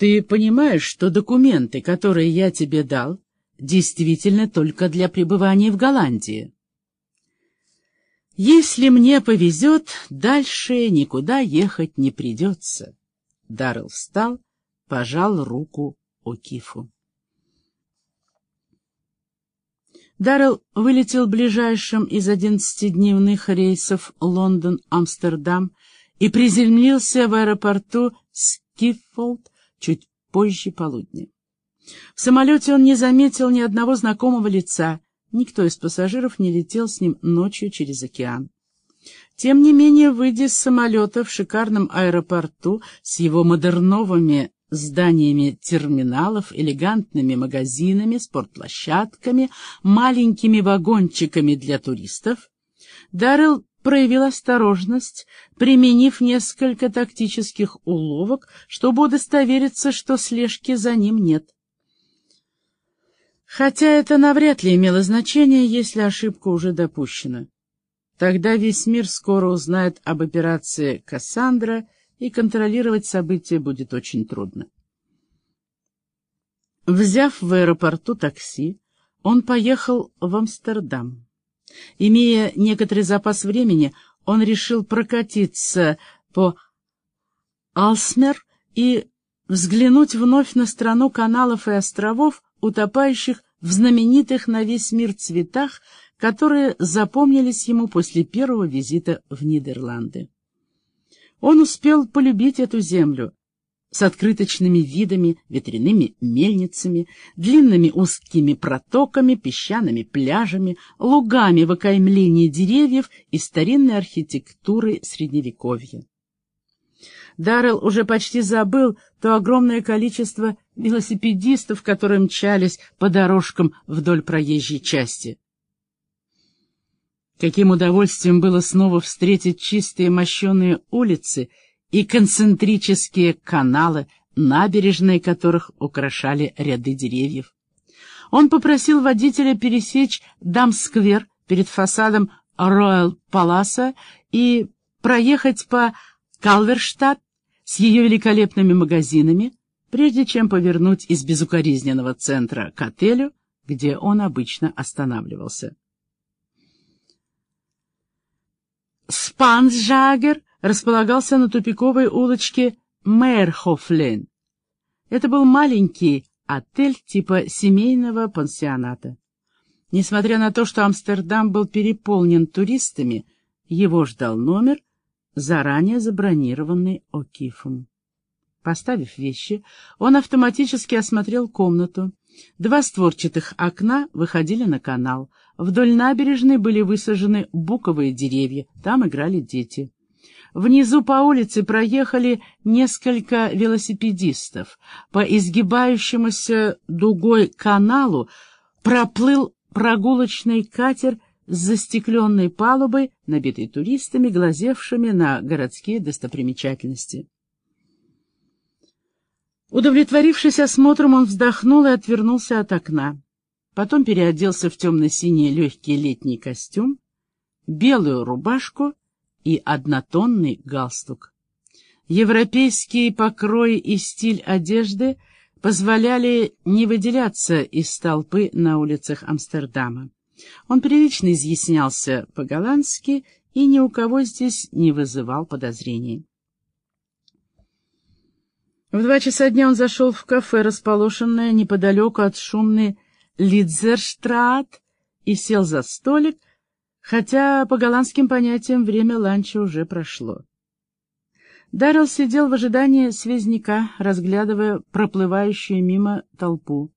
Ты понимаешь, что документы, которые я тебе дал, действительно только для пребывания в Голландии? Если мне повезет, дальше никуда ехать не придется. Даррелл встал, пожал руку О'Кифу. Даррелл вылетел ближайшим из одиннадцатидневных рейсов Лондон-Амстердам и приземлился в аэропорту Скиффолд чуть позже полудня. В самолете он не заметил ни одного знакомого лица, никто из пассажиров не летел с ним ночью через океан. Тем не менее, выйдя с самолета в шикарном аэропорту с его модерновыми зданиями терминалов, элегантными магазинами, спортплощадками, маленькими вагончиками для туристов, Даррелл проявил осторожность, применив несколько тактических уловок, чтобы удостовериться, что слежки за ним нет. Хотя это навряд ли имело значение, если ошибка уже допущена. Тогда весь мир скоро узнает об операции «Кассандра», и контролировать события будет очень трудно. Взяв в аэропорту такси, он поехал в Амстердам. Имея некоторый запас времени, он решил прокатиться по Алсмер и взглянуть вновь на страну каналов и островов, утопающих в знаменитых на весь мир цветах, которые запомнились ему после первого визита в Нидерланды. Он успел полюбить эту землю, с открыточными видами, ветряными мельницами, длинными узкими протоками, песчаными пляжами, лугами в окаймлении деревьев и старинной архитектурой Средневековья. Даррелл уже почти забыл то огромное количество велосипедистов, которые мчались по дорожкам вдоль проезжей части. Каким удовольствием было снова встретить чистые мощеные улицы и концентрические каналы, набережные которых украшали ряды деревьев. Он попросил водителя пересечь Дамсквер перед фасадом Роyal Паласа и проехать по Калверштадт с ее великолепными магазинами, прежде чем повернуть из безукоризненного центра к отелю, где он обычно останавливался. Спансжагер располагался на тупиковой улочке Мейерхофлен. Это был маленький отель типа семейного пансионата. Несмотря на то, что Амстердам был переполнен туристами, его ждал номер, заранее забронированный О'Кифом. Поставив вещи, он автоматически осмотрел комнату. Два створчатых окна выходили на канал. Вдоль набережной были высажены буковые деревья, там играли дети. Внизу по улице проехали несколько велосипедистов. По изгибающемуся дугой каналу проплыл прогулочный катер с застекленной палубой, набитой туристами, глазевшими на городские достопримечательности. Удовлетворившись осмотром, он вздохнул и отвернулся от окна. Потом переоделся в темно-синий легкий летний костюм, белую рубашку и однотонный галстук. Европейский покрой и стиль одежды позволяли не выделяться из толпы на улицах Амстердама. Он прилично изъяснялся по-голландски и ни у кого здесь не вызывал подозрений. В два часа дня он зашел в кафе, расположенное неподалеку от шумной Лидзерштрат, и сел за столик, хотя по голландским понятиям время ланча уже прошло. Даррелл сидел в ожидании связняка, разглядывая проплывающую мимо толпу.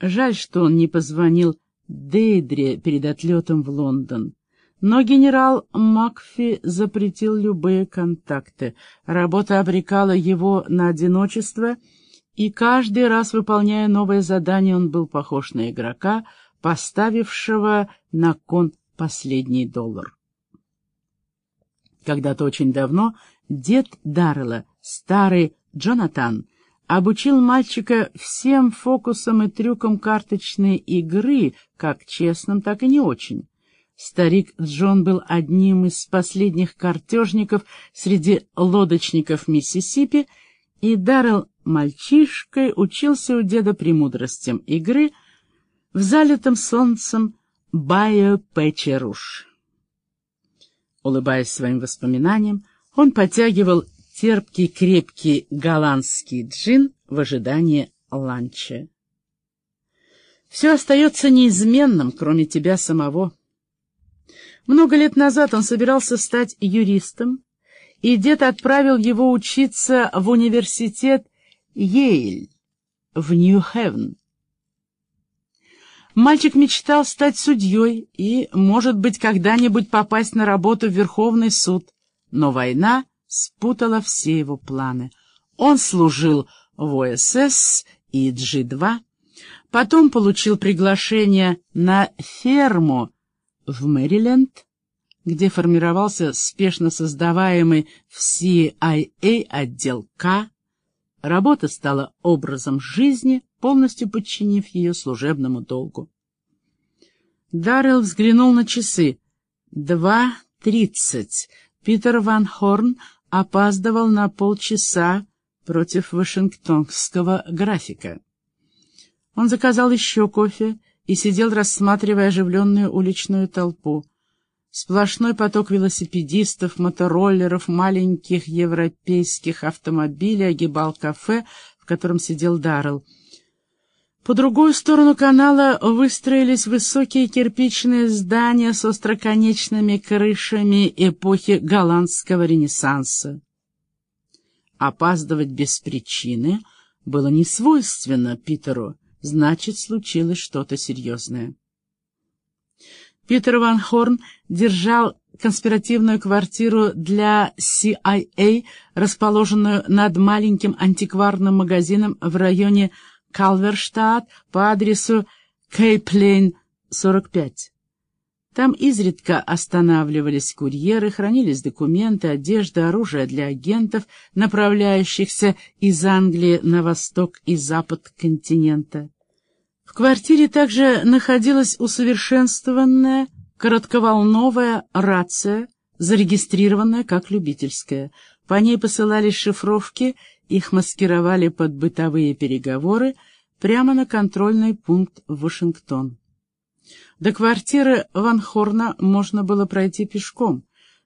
Жаль, что он не позвонил Дейдре перед отлетом в Лондон. Но генерал Макфи запретил любые контакты. Работа обрекала его на одиночество, и каждый раз, выполняя новое задание, он был похож на игрока, поставившего на кон последний доллар. Когда-то очень давно дед Даррелла, старый Джонатан, обучил мальчика всем фокусам и трюкам карточной игры, как честным, так и не очень. Старик Джон был одним из последних картежников среди лодочников Миссисипи, и Даррелл мальчишкой учился у деда премудростям игры в залитом солнцем Байо Печеруш. Улыбаясь своим воспоминаниям, он потягивал терпкий крепкий голландский джин в ожидании ланча. Все остается неизменным, кроме тебя самого. Много лет назад он собирался стать юристом, и дед отправил его учиться в университет Йейль в Нью-Хевен. Мальчик мечтал стать судьей и, может быть, когда-нибудь попасть на работу в Верховный суд, но война спутала все его планы. Он служил в ОСС и G2, потом получил приглашение на ферму в Мэриленд, где формировался спешно создаваемый в CIA отдел К. Работа стала образом жизни, полностью подчинив ее служебному долгу. Даррелл взглянул на часы. Два тридцать. Питер Ван Хорн опаздывал на полчаса против вашингтонского графика. Он заказал еще кофе и сидел, рассматривая оживленную уличную толпу. Сплошной поток велосипедистов, мотороллеров, маленьких европейских автомобилей огибал кафе, в котором сидел Даррелл. По другую сторону канала выстроились высокие кирпичные здания с остроконечными крышами эпохи голландского ренессанса. Опаздывать без причины было не свойственно Питеру, значит, случилось что-то серьезное. Питер Ван Хорн держал конспиративную квартиру для CIA, расположенную над маленьким антикварным магазином в районе Калверштадт по адресу Кейплейн, 45. Там изредка останавливались курьеры, хранились документы, одежда, оружие для агентов, направляющихся из Англии на восток и запад континента. В квартире также находилась усовершенствованная коротковолновая рация, зарегистрированная как любительская. По ней посылались шифровки их маскировали под бытовые переговоры прямо на контрольный пункт в Вашингтон. До квартиры Ван Хорна можно было пройти пешком.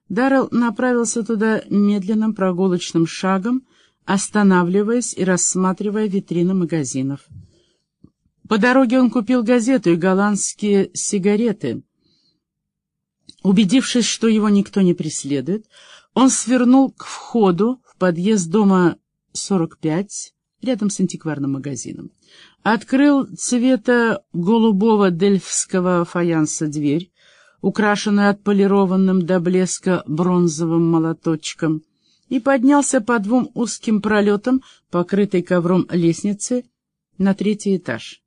Даррелл направился туда медленным прогулочным шагом, останавливаясь и рассматривая витрины магазинов. По дороге он купил газету и голландские сигареты. Убедившись, что его никто не преследует, он свернул к входу в подъезд дома 45, рядом с антикварным магазином. Открыл цвета голубого дельфского фаянса дверь, украшенную отполированным до блеска бронзовым молоточком, и поднялся по двум узким пролетам, покрытой ковром лестницы, на третий этаж.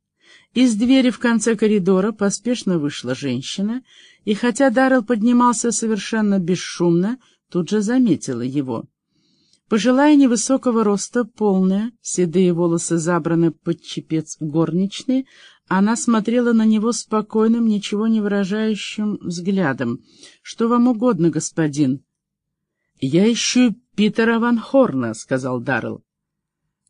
Из двери в конце коридора поспешно вышла женщина, и хотя Даррелл поднимался совершенно бесшумно, тут же заметила его. Пожилая невысокого роста, полная, седые волосы забраны под чепец горничной, она смотрела на него спокойным, ничего не выражающим взглядом. «Что вам угодно, господин?» «Я ищу Питера Ван Хорна», — сказал Даррелл.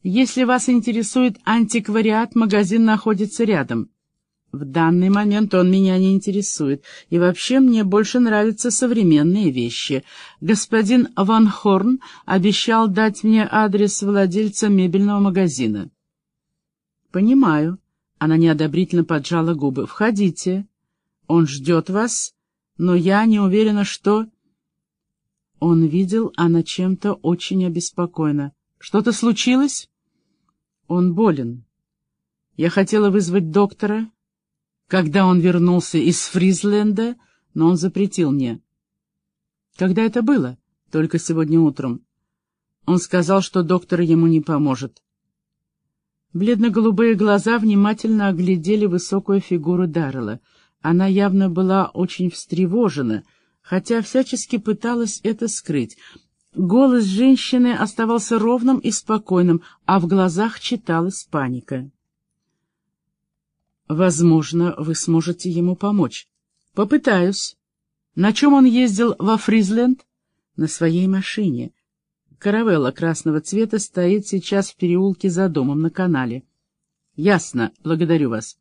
«Если вас интересует антиквариат, магазин находится рядом». В данный момент он меня не интересует, и вообще мне больше нравятся современные вещи. Господин Ван Хорн обещал дать мне адрес владельца мебельного магазина. Понимаю. Она неодобрительно поджала губы. Входите. Он ждет вас, но я не уверена, что... Он видел, она чем-то очень обеспокоена. Что-то случилось? Он болен. Я хотела вызвать доктора, когда он вернулся из Фризленда, но он запретил мне. Когда это было? Только сегодня утром. Он сказал, что доктор ему не поможет. Бледно-голубые глаза внимательно оглядели высокую фигуру Даррелла. Она явно была очень встревожена, хотя всячески пыталась это скрыть. Голос женщины оставался ровным и спокойным, а в глазах читалась паника. Возможно, вы сможете ему помочь. Попытаюсь. На чем он ездил во Фризленд? На своей машине. Каравелла красного цвета стоит сейчас в переулке за домом на канале. Ясно, благодарю вас.